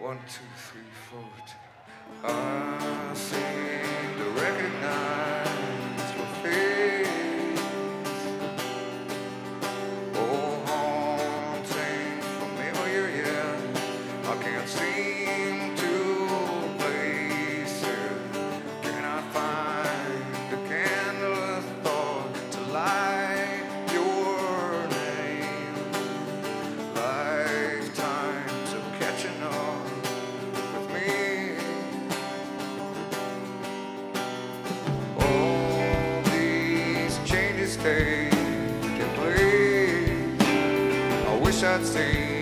One, two, three, four. Two. I seem to recognize your face. Oh, haunting, familiar, yeah. I can't seem stayed in place. I wish I'd stayed.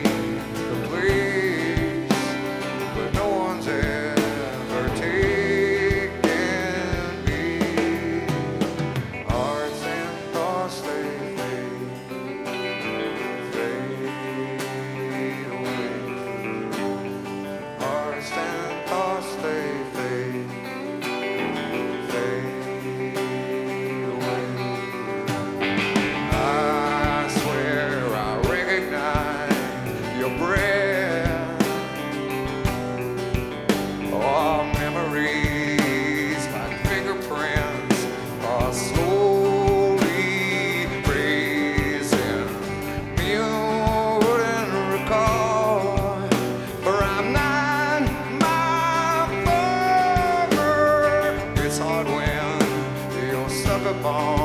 ball.